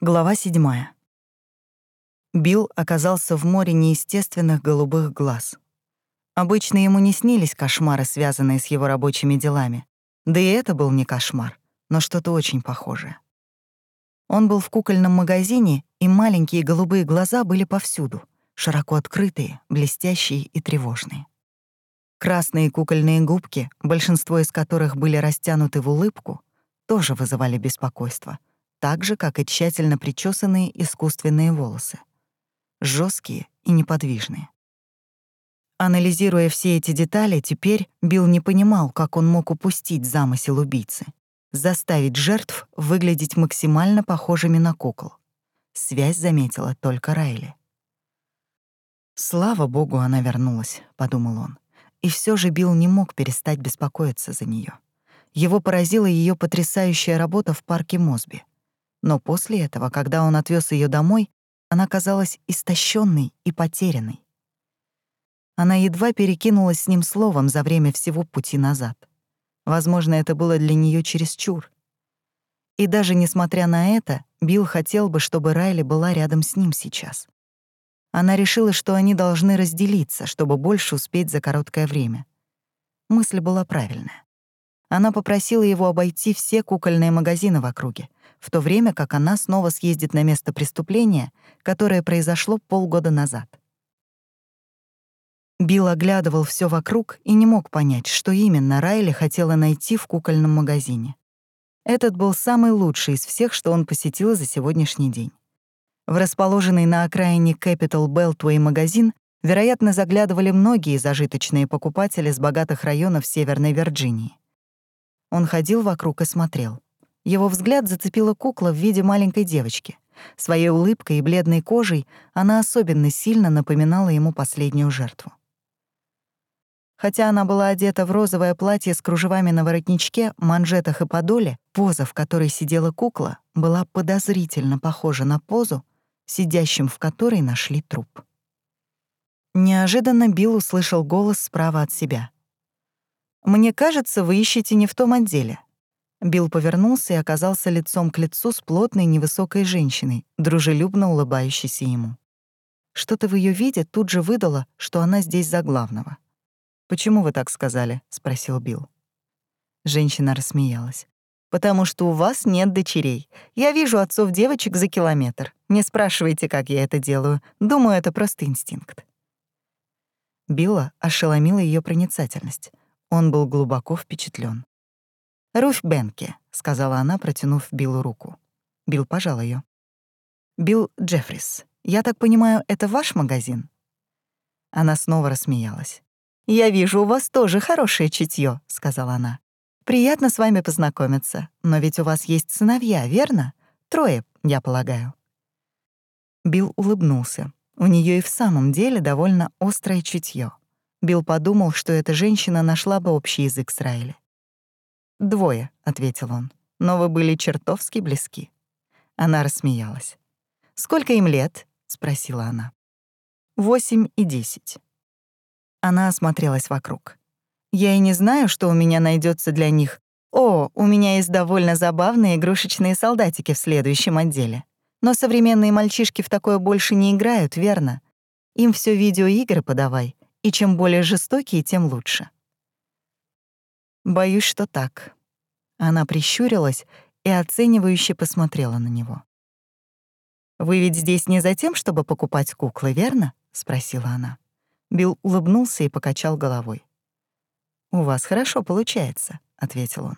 Глава 7. Билл оказался в море неестественных голубых глаз. Обычно ему не снились кошмары, связанные с его рабочими делами. Да и это был не кошмар, но что-то очень похожее. Он был в кукольном магазине, и маленькие голубые глаза были повсюду, широко открытые, блестящие и тревожные. Красные кукольные губки, большинство из которых были растянуты в улыбку, тоже вызывали беспокойство — так же, как и тщательно причесанные искусственные волосы. жесткие и неподвижные. Анализируя все эти детали, теперь Билл не понимал, как он мог упустить замысел убийцы — заставить жертв выглядеть максимально похожими на кукол. Связь заметила только Райли. «Слава богу, она вернулась», — подумал он. И все же Билл не мог перестать беспокоиться за нее. Его поразила ее потрясающая работа в парке Мосби. Но после этого, когда он отвез ее домой, она казалась истощенной и потерянной. Она едва перекинулась с ним словом за время всего пути назад. Возможно, это было для нее чересчур. И даже несмотря на это, Билл хотел бы, чтобы Райли была рядом с ним сейчас. Она решила, что они должны разделиться, чтобы больше успеть за короткое время. Мысль была правильная. Она попросила его обойти все кукольные магазины в округе, в то время как она снова съездит на место преступления, которое произошло полгода назад. Билл оглядывал все вокруг и не мог понять, что именно Райли хотела найти в кукольном магазине. Этот был самый лучший из всех, что он посетил за сегодняшний день. В расположенный на окраине Capital Beltway магазин, вероятно, заглядывали многие зажиточные покупатели с богатых районов Северной Вирджинии. Он ходил вокруг и смотрел. Его взгляд зацепила кукла в виде маленькой девочки. Своей улыбкой и бледной кожей она особенно сильно напоминала ему последнюю жертву. Хотя она была одета в розовое платье с кружевами на воротничке, манжетах и подоле, поза, в которой сидела кукла, была подозрительно похожа на позу, сидящим в которой нашли труп. Неожиданно Билл услышал голос справа от себя. «Мне кажется, вы ищете не в том отделе». Билл повернулся и оказался лицом к лицу с плотной невысокой женщиной, дружелюбно улыбающейся ему. Что-то в ее виде тут же выдало, что она здесь за главного. «Почему вы так сказали?» — спросил Билл. Женщина рассмеялась. «Потому что у вас нет дочерей. Я вижу отцов девочек за километр. Не спрашивайте, как я это делаю. Думаю, это просто инстинкт». Билла ошеломила ее проницательность. Он был глубоко впечатлен. «Руфь Бенке», — сказала она, протянув Биллу руку. Билл пожал ее. «Билл Джеффрис, я так понимаю, это ваш магазин?» Она снова рассмеялась. «Я вижу, у вас тоже хорошее чутье, сказала она. «Приятно с вами познакомиться, но ведь у вас есть сыновья, верно? Трое, я полагаю». Билл улыбнулся. У нее и в самом деле довольно острое чутье. Билл подумал, что эта женщина нашла бы общий язык с Райли. «Двое», — ответил он, — «но вы были чертовски близки». Она рассмеялась. «Сколько им лет?» — спросила она. «Восемь и десять». Она осмотрелась вокруг. «Я и не знаю, что у меня найдется для них. О, у меня есть довольно забавные игрушечные солдатики в следующем отделе. Но современные мальчишки в такое больше не играют, верно? Им все видеоигры подавай и чем более жестокие, тем лучше. Боюсь, что так. Она прищурилась и оценивающе посмотрела на него. «Вы ведь здесь не за тем, чтобы покупать куклы, верно?» — спросила она. Билл улыбнулся и покачал головой. «У вас хорошо получается», — ответил он.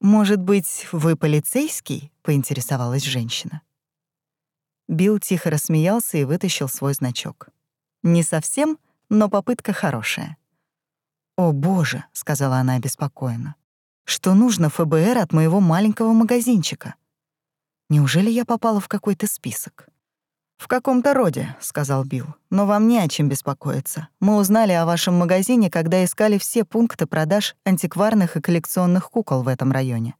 «Может быть, вы полицейский?» — поинтересовалась женщина. Билл тихо рассмеялся и вытащил свой значок. «Не совсем, но попытка хорошая. «О, боже», — сказала она обеспокоенно, «что нужно ФБР от моего маленького магазинчика? Неужели я попала в какой-то список?» «В каком-то роде», — сказал Билл, «но вам не о чем беспокоиться. Мы узнали о вашем магазине, когда искали все пункты продаж антикварных и коллекционных кукол в этом районе».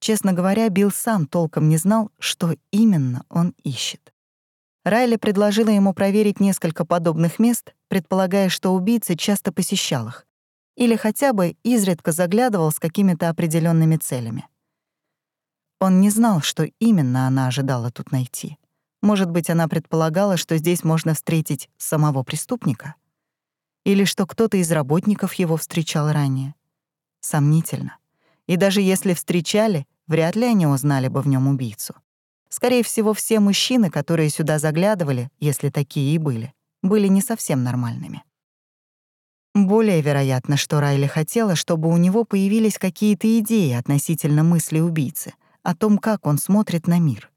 Честно говоря, Билл сам толком не знал, что именно он ищет. Райли предложила ему проверить несколько подобных мест, предполагая, что убийца часто посещал их, или хотя бы изредка заглядывал с какими-то определенными целями. Он не знал, что именно она ожидала тут найти. Может быть, она предполагала, что здесь можно встретить самого преступника? Или что кто-то из работников его встречал ранее? Сомнительно. И даже если встречали, вряд ли они узнали бы в нем убийцу. Скорее всего, все мужчины, которые сюда заглядывали, если такие и были, были не совсем нормальными. Более вероятно, что Райли хотела, чтобы у него появились какие-то идеи относительно мысли убийцы, о том, как он смотрит на мир.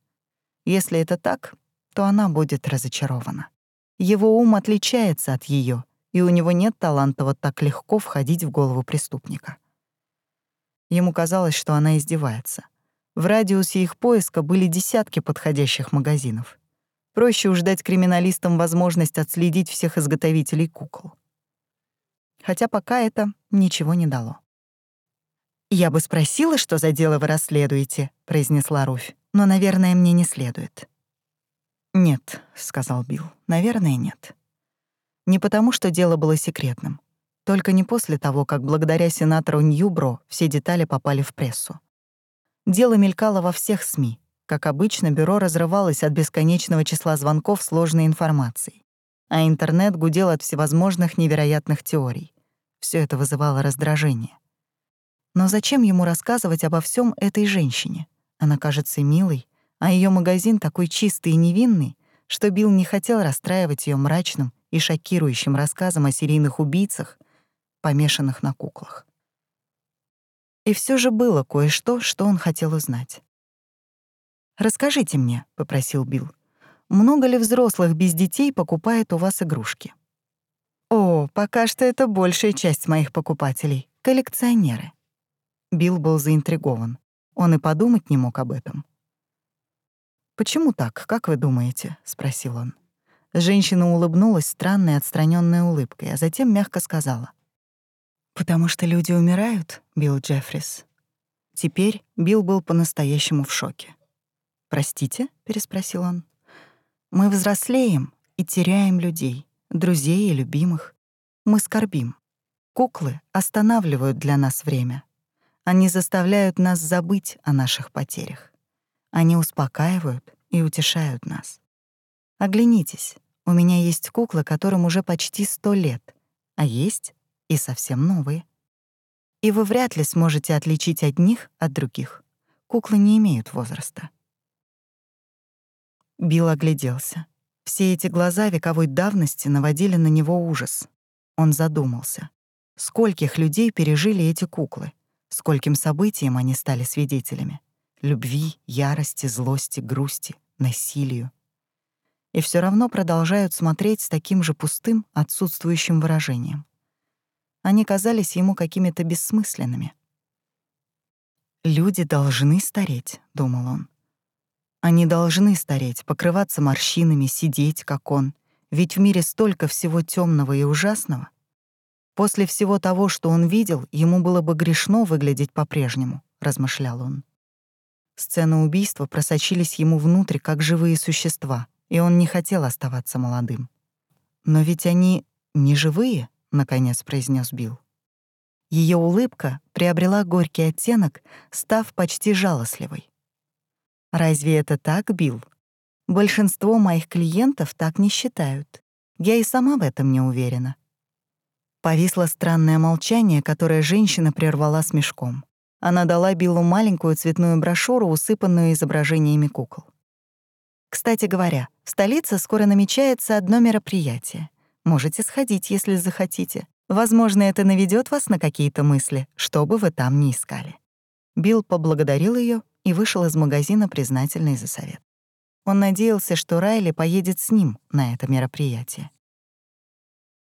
Если это так, то она будет разочарована. Его ум отличается от ее, и у него нет таланта вот так легко входить в голову преступника. Ему казалось, что она издевается. В радиусе их поиска были десятки подходящих магазинов. Проще уж дать криминалистам возможность отследить всех изготовителей кукол. Хотя пока это ничего не дало. «Я бы спросила, что за дело вы расследуете», — произнесла Руфь, «но, наверное, мне не следует». «Нет», — сказал Билл, — «наверное, нет». Не потому, что дело было секретным. Только не после того, как благодаря сенатору Ньюбро все детали попали в прессу. Дело мелькало во всех СМИ. Как обычно, бюро разрывалось от бесконечного числа звонков сложной информацией. А интернет гудел от всевозможных невероятных теорий. Все это вызывало раздражение. Но зачем ему рассказывать обо всем этой женщине? Она кажется милой, а ее магазин такой чистый и невинный, что Билл не хотел расстраивать ее мрачным и шокирующим рассказом о серийных убийцах, помешанных на куклах. И все же было кое-что, что он хотел узнать. «Расскажите мне», — попросил Билл, «много ли взрослых без детей покупает у вас игрушки?» «О, пока что это большая часть моих покупателей — коллекционеры». Билл был заинтригован. Он и подумать не мог об этом. «Почему так, как вы думаете?» — спросил он. Женщина улыбнулась странной отстраненной улыбкой, а затем мягко сказала. «Потому что люди умирают, Билл Джеффрис». Теперь Билл был по-настоящему в шоке. «Простите?» — переспросил он. «Мы взрослеем и теряем людей, друзей и любимых. Мы скорбим. Куклы останавливают для нас время. Они заставляют нас забыть о наших потерях. Они успокаивают и утешают нас. Оглянитесь, у меня есть куклы, которым уже почти сто лет, а есть и совсем новые. И вы вряд ли сможете отличить одних от других. Куклы не имеют возраста. Билл огляделся. Все эти глаза вековой давности наводили на него ужас. Он задумался. Скольких людей пережили эти куклы? Скольким событиям они стали свидетелями? Любви, ярости, злости, грусти, насилию. И все равно продолжают смотреть с таким же пустым, отсутствующим выражением. Они казались ему какими-то бессмысленными. «Люди должны стареть», — думал он. «Они должны стареть, покрываться морщинами, сидеть, как он. Ведь в мире столько всего темного и ужасного. После всего того, что он видел, ему было бы грешно выглядеть по-прежнему», — размышлял он. Сцены убийства просочились ему внутрь, как живые существа, и он не хотел оставаться молодым. «Но ведь они не живые», — наконец произнес Билл. Ее улыбка приобрела горький оттенок, став почти жалостливой. «Разве это так, Билл? Большинство моих клиентов так не считают. Я и сама в этом не уверена». Повисло странное молчание, которое женщина прервала смешком. Она дала Биллу маленькую цветную брошюру, усыпанную изображениями кукол. «Кстати говоря, в столице скоро намечается одно мероприятие — Можете сходить, если захотите. Возможно, это наведет вас на какие-то мысли, что бы вы там ни искали». Билл поблагодарил ее и вышел из магазина, признательный за совет. Он надеялся, что Райли поедет с ним на это мероприятие.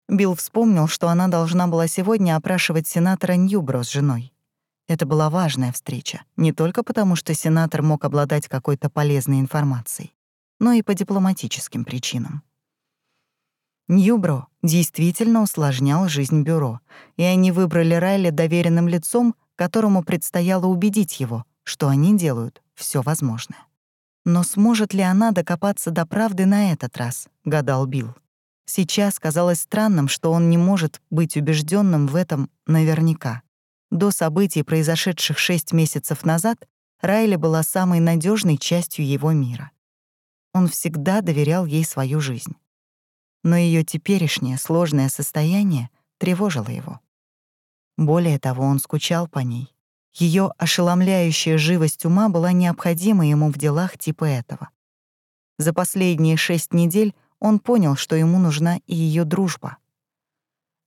Билл вспомнил, что она должна была сегодня опрашивать сенатора Ньюбро с женой. Это была важная встреча, не только потому, что сенатор мог обладать какой-то полезной информацией, но и по дипломатическим причинам. Ньюбро действительно усложнял жизнь бюро, и они выбрали Райли доверенным лицом, которому предстояло убедить его, что они делают все возможное. Но сможет ли она докопаться до правды на этот раз, гадал Билл. Сейчас казалось странным, что он не может быть убежденным в этом наверняка. До событий, произошедших шесть месяцев назад, Райли была самой надежной частью его мира. Он всегда доверял ей свою жизнь. Но ее теперешнее сложное состояние тревожило его. Более того, он скучал по ней. Ее ошеломляющая живость ума была необходима ему в делах типа этого. За последние шесть недель он понял, что ему нужна и ее дружба.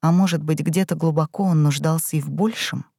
А может быть, где-то глубоко он нуждался и в большем —